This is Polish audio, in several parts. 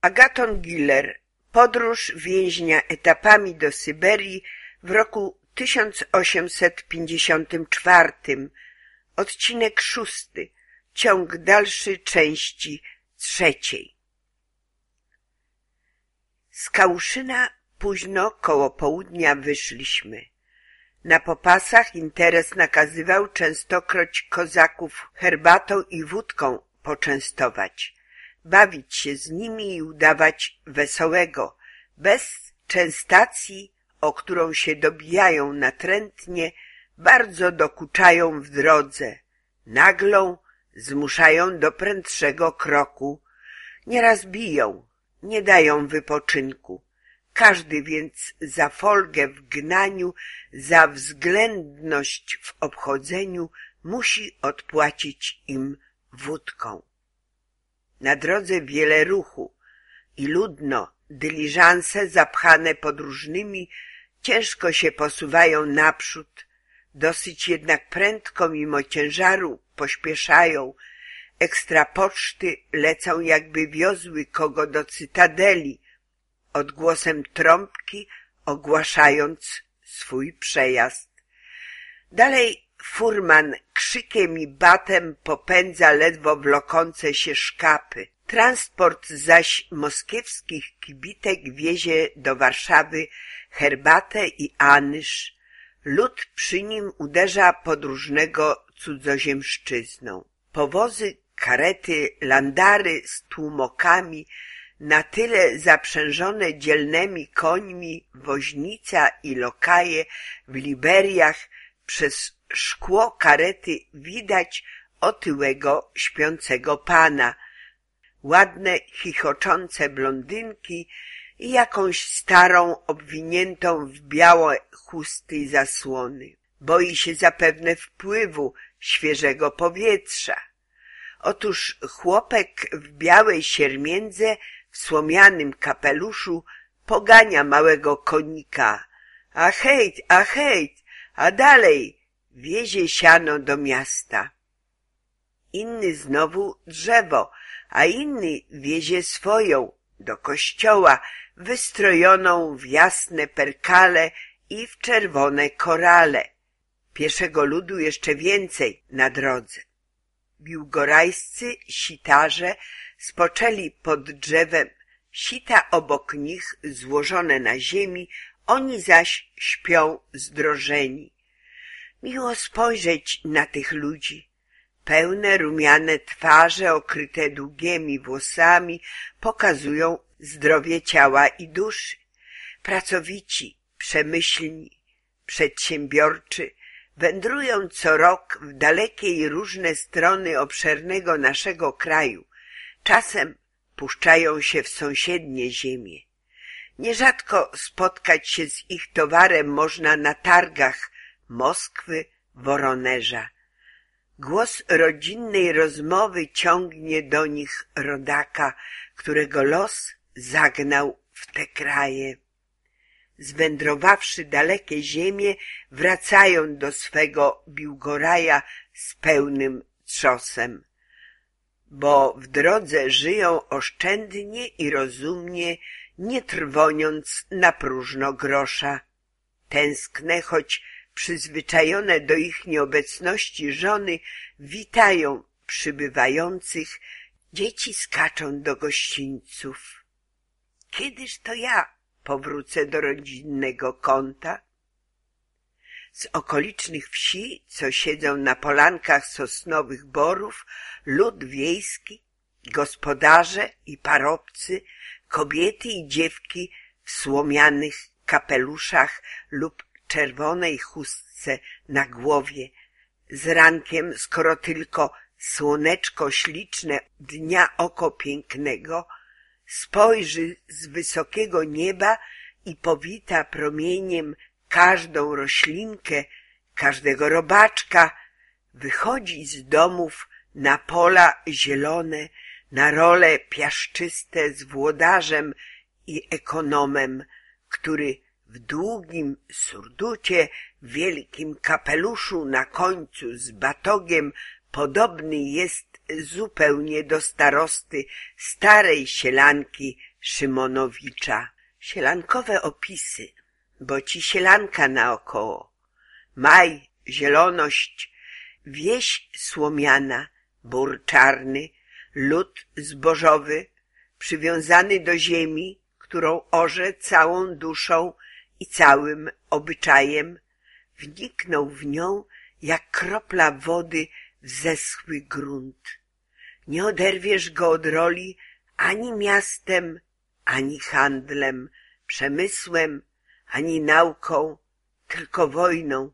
Agaton Giller Podróż więźnia etapami do Syberii w roku 1854 Odcinek szósty. Ciąg dalszy części trzeciej. Z Kałuszyna późno koło południa wyszliśmy. Na popasach interes nakazywał częstokroć kozaków herbatą i wódką poczęstować, bawić się z nimi i udawać wesołego, bez częstacji, o którą się dobijają natrętnie, bardzo dokuczają w drodze, naglą, zmuszają do prędszego kroku, nieraz biją, nie dają wypoczynku. Każdy więc za folgę w gnaniu, za względność w obchodzeniu musi odpłacić im wódką. Na drodze wiele ruchu i ludno, dyliżanse zapchane podróżnymi ciężko się posuwają naprzód, dosyć jednak prędko mimo ciężaru pośpieszają, ekstra poczty lecą jakby wiozły kogo do cytadeli, odgłosem trąbki ogłaszając swój przejazd. Dalej furman krzykiem i batem popędza ledwo wlokące się szkapy. Transport zaś moskiewskich kibitek wiezie do Warszawy herbatę i anyż. Lud przy nim uderza podróżnego cudzoziemszczyzną. Powozy, karety, landary z tłumokami, na tyle zaprzężone dzielnymi końmi woźnica i lokaje w Liberiach przez szkło karety widać otyłego śpiącego pana, ładne chichoczące blondynki i jakąś starą obwiniętą w białe chusty zasłony. Boi się zapewne wpływu świeżego powietrza. Otóż chłopek w białej siermiędze w słomianym kapeluszu pogania małego konika. A hejt, a hejt, a dalej wiezie siano do miasta. Inny znowu drzewo, a inny wiezie swoją do kościoła, wystrojoną w jasne perkale i w czerwone korale. Pieszego ludu jeszcze więcej na drodze. Biłgorajscy sitarze spoczęli pod drzewem, sita obok nich złożone na ziemi, oni zaś śpią zdrożeni. Miło spojrzeć na tych ludzi. Pełne rumiane twarze okryte długimi włosami pokazują zdrowie ciała i duszy. Pracowici, przemyślni, przedsiębiorczy, wędrują co rok w dalekie i różne strony obszernego naszego kraju. Czasem puszczają się w sąsiednie ziemie. Nierzadko spotkać się z ich towarem można na targach Moskwy, Woronerza. Głos rodzinnej rozmowy ciągnie do nich rodaka, którego los zagnał w te kraje. Zwędrowawszy dalekie ziemie, wracają do swego Biłgoraja z pełnym trzosem, bo w drodze żyją oszczędnie i rozumnie, nie trwoniąc na próżno grosza. Tęskne, choć przyzwyczajone do ich nieobecności żony, witają przybywających, dzieci skaczą do gościńców. Kiedyż to ja powrócę do rodzinnego kąta? Z okolicznych wsi, co siedzą na polankach sosnowych borów, lud wiejski, gospodarze i parobcy, kobiety i dziewki w słomianych kapeluszach lub czerwonej chustce na głowie. Z rankiem, skoro tylko słoneczko śliczne dnia oko pięknego, spojrzy z wysokiego nieba i powita promieniem każdą roślinkę, każdego robaczka, wychodzi z domów na pola zielone, na role piaszczyste z włodarzem i ekonomem, który w długim surducie, wielkim kapeluszu na końcu z batogiem podobny jest zupełnie do starosty starej sielanki Szymonowicza. Sielankowe opisy, bo ci sielanka naokoło. Maj, zieloność, wieś słomiana, bór czarny, lud zbożowy, przywiązany do ziemi, którą orze całą duszą i całym obyczajem, wniknął w nią jak kropla wody w zeschły grunt. Nie oderwiesz go od roli ani miastem, ani handlem, przemysłem, ani nauką, tylko wojną.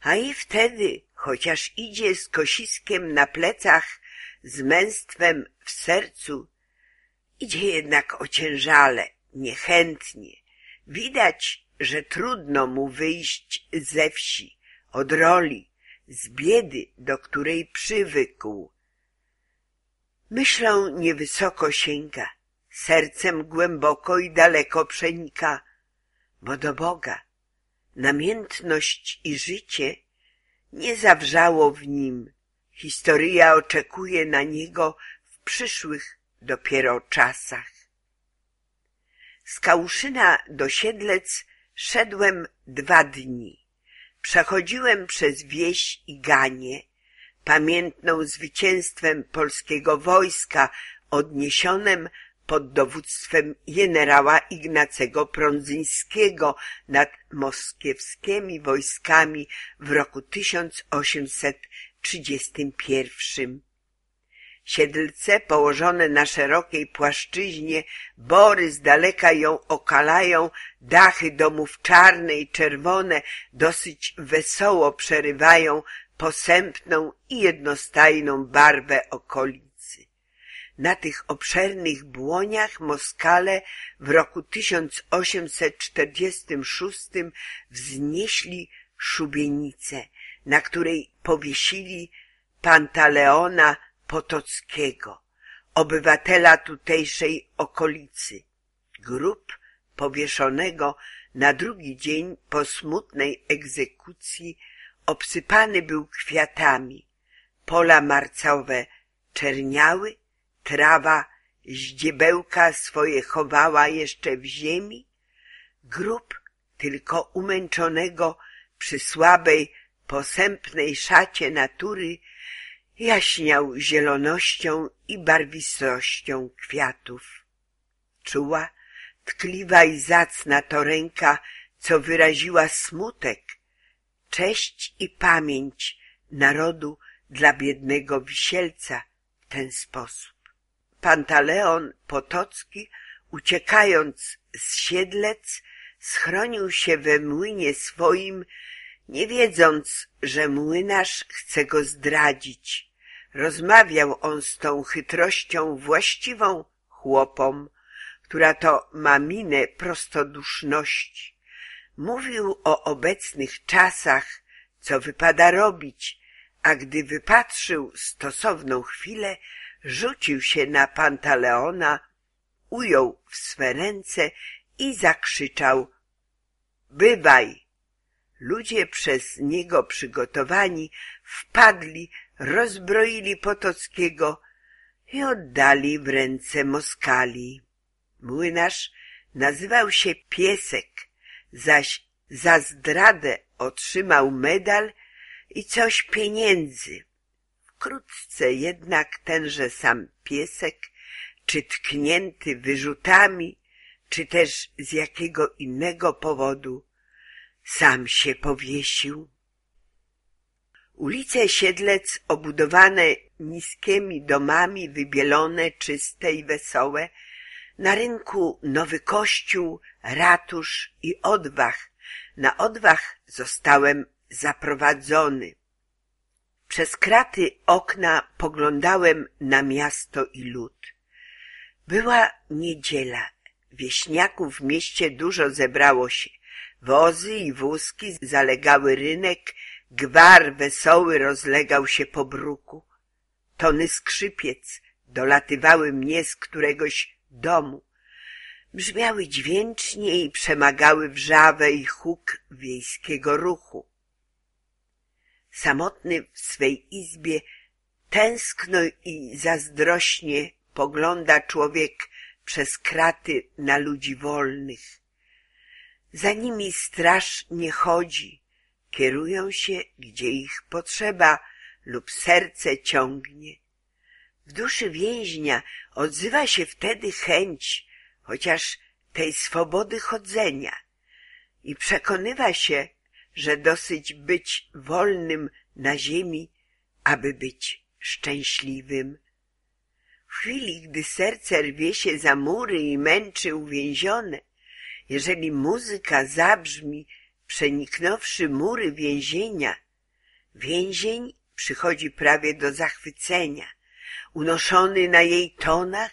A i wtedy, chociaż idzie z kosiskiem na plecach, z męstwem w sercu, idzie jednak ociężale, niechętnie. Widać, że trudno mu wyjść ze wsi, od roli, z biedy, do której przywykł. Myślą niewysoko sięga, sercem głęboko i daleko przenika, bo do Boga namiętność i życie nie zawrzało w nim. Historia oczekuje na niego w przyszłych dopiero czasach. Z Kałuszyna do Siedlec szedłem dwa dni. Przechodziłem przez wieś i ganie, pamiętną zwycięstwem polskiego wojska odniesionym pod dowództwem generała Ignacego Prądzyńskiego nad moskiewskimi wojskami w roku 1831. Siedlce położone na szerokiej płaszczyźnie, bory z daleka ją okalają, dachy domów czarne i czerwone dosyć wesoło przerywają posępną i jednostajną barwę okolicy. Na tych obszernych błoniach Moskale w roku 1846 wznieśli szubienicę, na której powiesili Pantaleona Potockiego, obywatela tutejszej okolicy. Grób powieszonego na drugi dzień po smutnej egzekucji obsypany był kwiatami. Pola marcowe czerniały, trawa ździebełka swoje chowała jeszcze w ziemi, grób tylko umęczonego przy słabej, posępnej szacie natury jaśniał zielonością i barwistością kwiatów. Czuła, tkliwa i zacna to ręka, co wyraziła smutek, cześć i pamięć narodu dla biednego wisielca w ten sposób. Pantaleon Potocki, uciekając z Siedlec, schronił się we młynie swoim, nie wiedząc, że młynarz chce go zdradzić. Rozmawiał on z tą chytrością właściwą chłopom, która to ma minę prostoduszności. Mówił o obecnych czasach, co wypada robić, a gdy wypatrzył stosowną chwilę, rzucił się na Pantaleona, ujął w swe ręce i zakrzyczał Bywaj! Ludzie przez niego przygotowani wpadli, rozbroili Potockiego i oddali w ręce Moskali. Młynarz nazywał się Piesek, zaś za zdradę otrzymał medal i coś pieniędzy. Wkrótce jednak tenże sam piesek, czy tknięty wyrzutami, czy też z jakiego innego powodu, sam się powiesił. Ulice Siedlec obudowane niskimi domami, wybielone, czyste i wesołe, na rynku nowy kościół, ratusz i odwach. Na odwach zostałem zaprowadzony. Przez kraty okna poglądałem na miasto i lud. Była niedziela. Wieśniaków w mieście dużo zebrało się. Wozy i wózki zalegały rynek, gwar wesoły rozlegał się po bruku. Tony skrzypiec dolatywały mnie z któregoś domu. Brzmiały dźwięcznie i przemagały wrzawę i huk wiejskiego ruchu. Samotny w swej izbie tęskno i zazdrośnie pogląda człowiek przez kraty na ludzi wolnych. Za nimi straż nie chodzi, kierują się, gdzie ich potrzeba lub serce ciągnie. W duszy więźnia odzywa się wtedy chęć, chociaż tej swobody chodzenia i przekonywa się, że dosyć być wolnym na ziemi, aby być szczęśliwym. W chwili, gdy serce rwie się za mury i męczy uwięzione, jeżeli muzyka zabrzmi, przeniknąwszy mury więzienia, więzień przychodzi prawie do zachwycenia. Unoszony na jej tonach,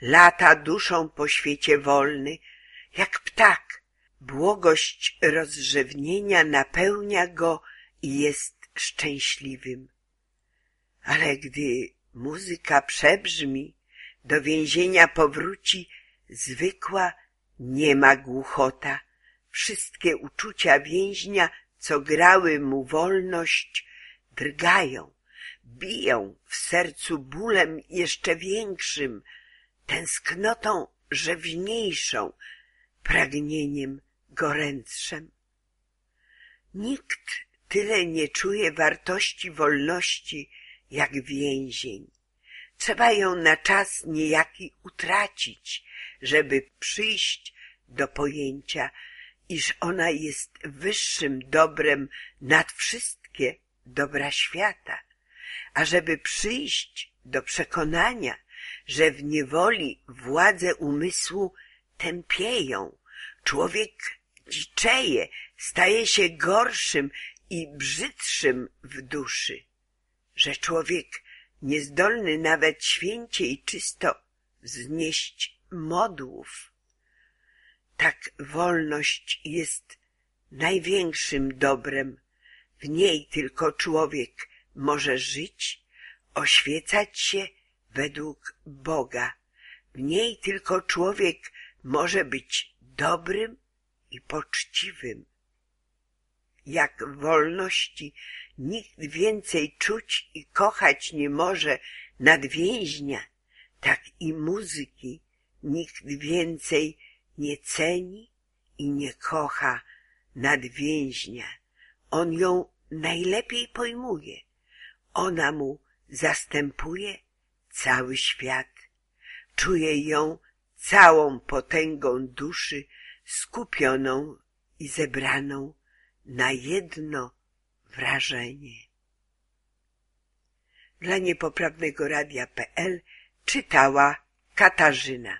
lata duszą po świecie wolny, jak ptak. Błogość rozrzewnienia napełnia go i jest szczęśliwym. Ale gdy muzyka przebrzmi, do więzienia powróci zwykła, niema głuchota. Wszystkie uczucia więźnia, co grały mu wolność, drgają, biją w sercu bólem jeszcze większym, tęsknotą rzewniejszą, pragnieniem gorętszem. Nikt tyle nie czuje wartości wolności, jak więzień. Trzeba ją na czas niejaki utracić, żeby przyjść do pojęcia, iż ona jest wyższym dobrem nad wszystkie dobra świata, a żeby przyjść do przekonania, że w niewoli władze umysłu tępieją, człowiek dziczeje, staje się gorszym i brzydszym w duszy, że człowiek niezdolny nawet święcie i czysto wznieść modłów. Tak wolność jest największym dobrem. W niej tylko człowiek może żyć, oświecać się według Boga. W niej tylko człowiek może być dobrym i poczciwym. Jak wolności nikt więcej czuć i kochać nie może nad więźnia, tak i muzyki nikt więcej nie ceni i nie kocha nad więźnia. On ją najlepiej pojmuje. Ona mu zastępuje cały świat. Czuje ją całą potęgą duszy skupioną i zebraną na jedno wrażenie. Dla niepoprawnego radia.pl czytała Katarzyna.